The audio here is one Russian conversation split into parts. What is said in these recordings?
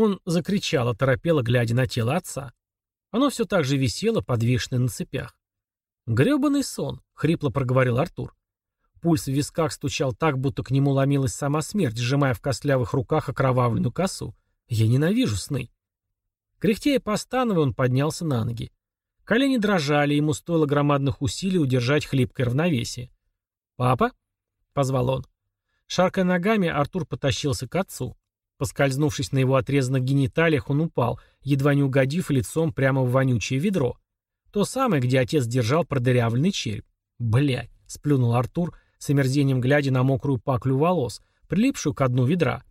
Он закричал, оторопело, глядя на тело отца. Оно все так же висело, подвешенное на цепях. «Гребаный сон», — хрипло проговорил Артур. Пульс в висках стучал так, будто к нему ломилась сама смерть, сжимая в костлявых руках окровавленную косу. «Я ненавижу сны». Кряхтя и он поднялся на ноги. Колени дрожали, ему стоило громадных усилий удержать хлипкое равновесие. «Папа?» — позвал он. Шаркая ногами, Артур потащился к отцу. Поскользнувшись на его отрезанных гениталиях, он упал, едва не угодив лицом прямо в вонючее ведро. То самое, где отец держал продырявленный череп. «Блядь!» — сплюнул Артур, с омерзением глядя на мокрую паклю волос, прилипшую к дну ведра.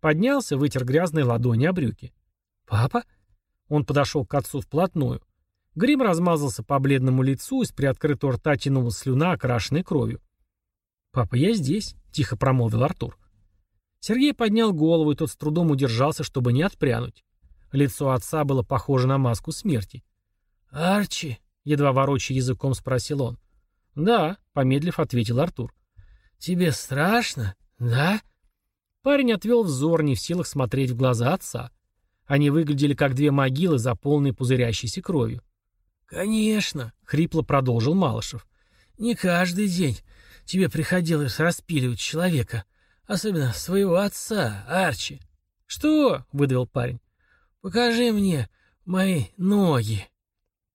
Поднялся, вытер грязные ладони о брюки. «Папа?» Он подошел к отцу вплотную. Грим размазался по бледному лицу, из приоткрытого рта тянула слюна, окрашенная кровью. «Папа, я здесь», — тихо промолвил Артур. Сергей поднял голову, и тот с трудом удержался, чтобы не отпрянуть. Лицо отца было похоже на маску смерти. «Арчи?» — едва ворочая языком спросил он. «Да», — помедлив ответил Артур. «Тебе страшно, да?» Парень отвел взор, не в силах смотреть в глаза отца. Они выглядели как две могилы, заполненные пузырящейся кровью. «Конечно», — хрипло продолжил Малышев. «Не каждый день тебе приходилось распиливать человека, особенно своего отца, Арчи». «Что?» — выдавил парень. «Покажи мне мои ноги».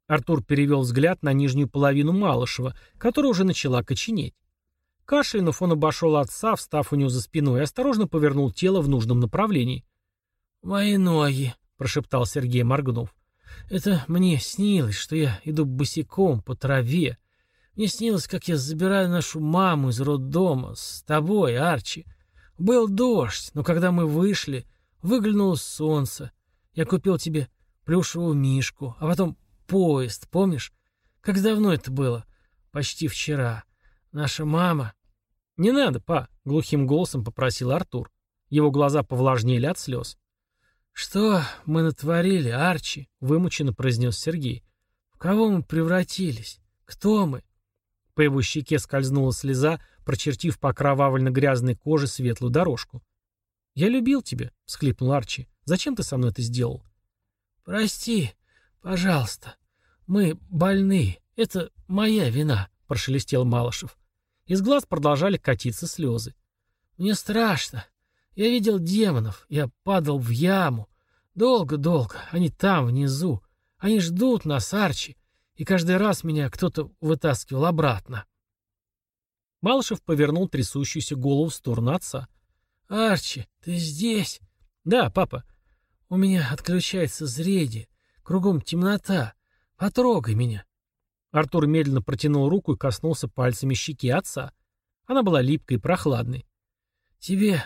Артур перевел взгляд на нижнюю половину Малышева, которая уже начала коченеть. Кашлянув, он обошел отца, встав у него за спиной, и осторожно повернул тело в нужном направлении. «Мои ноги», — прошептал Сергей, моргнув. «Это мне снилось, что я иду босиком по траве. Мне снилось, как я забираю нашу маму из роддома с тобой, Арчи. Был дождь, но когда мы вышли, выглянуло солнце. Я купил тебе плюшевую мишку, а потом поезд, помнишь? Как давно это было? Почти вчера. Наша мама...» «Не надо, па», — глухим голосом попросил Артур. Его глаза повлажнели от слез. «Что мы натворили, Арчи?» — вымученно произнес Сергей. «В кого мы превратились? Кто мы?» По его щеке скользнула слеза, прочертив по окровавленно-грязной коже светлую дорожку. «Я любил тебя», — всхлипнул Арчи. «Зачем ты со мной это сделал?» «Прости, пожалуйста. Мы больны. Это моя вина», — прошелестел Малышев. Из глаз продолжали катиться слезы. «Мне страшно. Я видел демонов. Я падал в яму. Долго-долго. Они там, внизу. Они ждут нас, Арчи. И каждый раз меня кто-то вытаскивал обратно. Малышев повернул трясущуюся голову в сторону отца. «Арчи, ты здесь?» «Да, папа». «У меня отключается зрение. Кругом темнота. Потрогай меня». Артур медленно протянул руку и коснулся пальцами щеки отца. Она была липкой и прохладной. «Тебе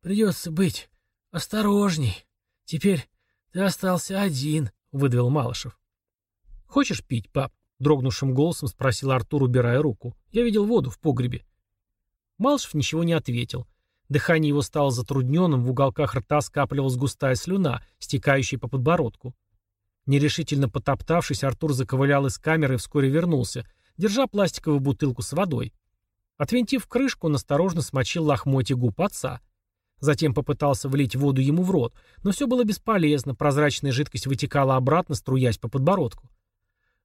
придется быть осторожней. Теперь ты остался один», — выдавил Малышев. «Хочешь пить, пап?» — дрогнувшим голосом спросил Артур, убирая руку. «Я видел воду в погребе». Малышев ничего не ответил. Дыхание его стало затрудненным, в уголках рта скапливалась густая слюна, стекающая по подбородку. Нерешительно потоптавшись, Артур заковылял из камеры и вскоре вернулся, держа пластиковую бутылку с водой. Отвинтив крышку, он осторожно смочил лохмотья губ отца. Затем попытался влить воду ему в рот, но все было бесполезно, прозрачная жидкость вытекала обратно, струясь по подбородку.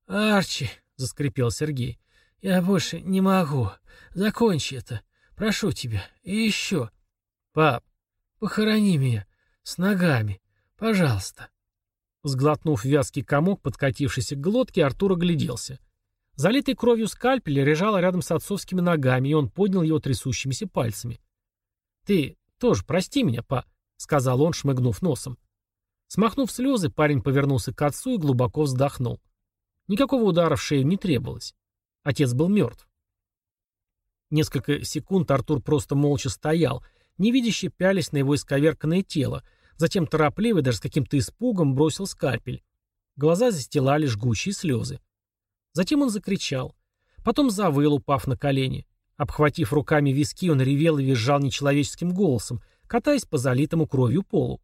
«Арчи», — заскрипел Сергей, — «я больше не могу. Закончи это. Прошу тебя. И еще. Пап, похорони меня. С ногами. Пожалуйста». Сглотнув вязкий комок, подкатившийся к глотке, Артур огляделся. Залитый кровью скальпель лежал рядом с отцовскими ногами, и он поднял его трясущимися пальцами. «Ты тоже прости меня, па», — сказал он, шмыгнув носом. Смахнув слезы, парень повернулся к отцу и глубоко вздохнул. Никакого удара в шею не требовалось. Отец был мертв. Несколько секунд Артур просто молча стоял, невидяще пялись на его исковерканное тело, затем торопливо, даже с каким-то испугом, бросил скальпель. Глаза застилали жгучие слезы. Затем он закричал. Потом завыл, упав на колени. Обхватив руками виски, он ревел и визжал нечеловеческим голосом, катаясь по залитому кровью полу.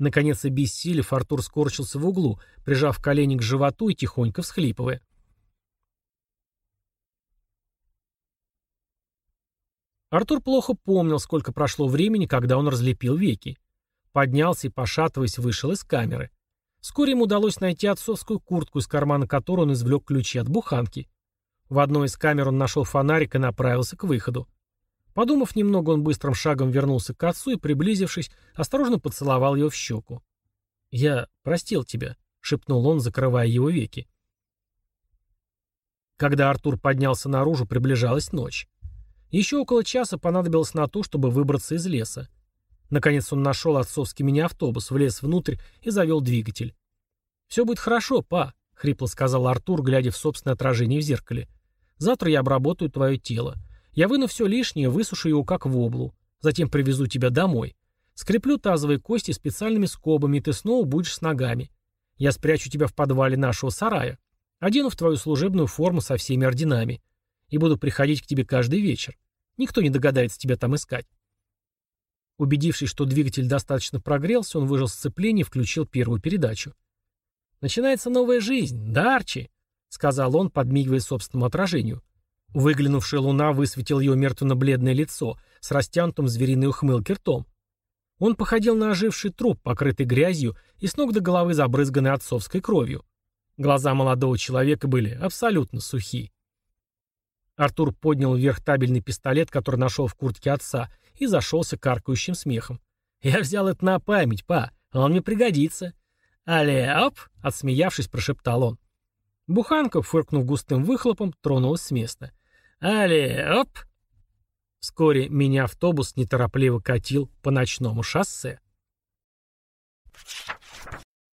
Наконец, обессилев, Артур скорчился в углу, прижав колени к животу и тихонько всхлипывая. Артур плохо помнил, сколько прошло времени, когда он разлепил веки. Поднялся и, пошатываясь, вышел из камеры. Вскоре ему удалось найти отцовскую куртку, из кармана которой он извлек ключи от буханки. В одной из камер он нашел фонарик и направился к выходу. Подумав немного, он быстрым шагом вернулся к отцу и, приблизившись, осторожно поцеловал его в щеку. «Я простил тебя», — шепнул он, закрывая его веки. Когда Артур поднялся наружу, приближалась ночь. Еще около часа понадобилось на то, чтобы выбраться из леса. Наконец он нашел отцовский мини-автобус, влез внутрь и завел двигатель. «Все будет хорошо, па», — хрипло сказал Артур, глядя в собственное отражение в зеркале. «Завтра я обработаю твое тело. Я выну все лишнее, высушу его как воблу. Затем привезу тебя домой. Скреплю тазовые кости специальными скобами, и ты снова будешь с ногами. Я спрячу тебя в подвале нашего сарая. Одену в твою служебную форму со всеми орденами. И буду приходить к тебе каждый вечер. Никто не догадается тебя там искать. Убедившись, что двигатель достаточно прогрелся, он выжил сцепление и включил первую передачу. «Начинается новая жизнь, да, Арчи?» — сказал он, подмигивая собственному отражению. Выглянувшая луна высветила его мертвенно-бледное лицо с растянутым звериной ухмылки ртом. Он походил на оживший труп, покрытый грязью и с ног до головы забрызганный отцовской кровью. Глаза молодого человека были абсолютно сухи. Артур поднял вверх табельный пистолет, который нашел в куртке отца, и зашелся каркающим смехом. «Я взял это на память, па, он мне пригодится». «Але, оп!» — отсмеявшись, прошептал он. Буханка, фыркнув густым выхлопом, тронулась с места. «Але, оп!» Вскоре меня автобус неторопливо катил по ночному шоссе.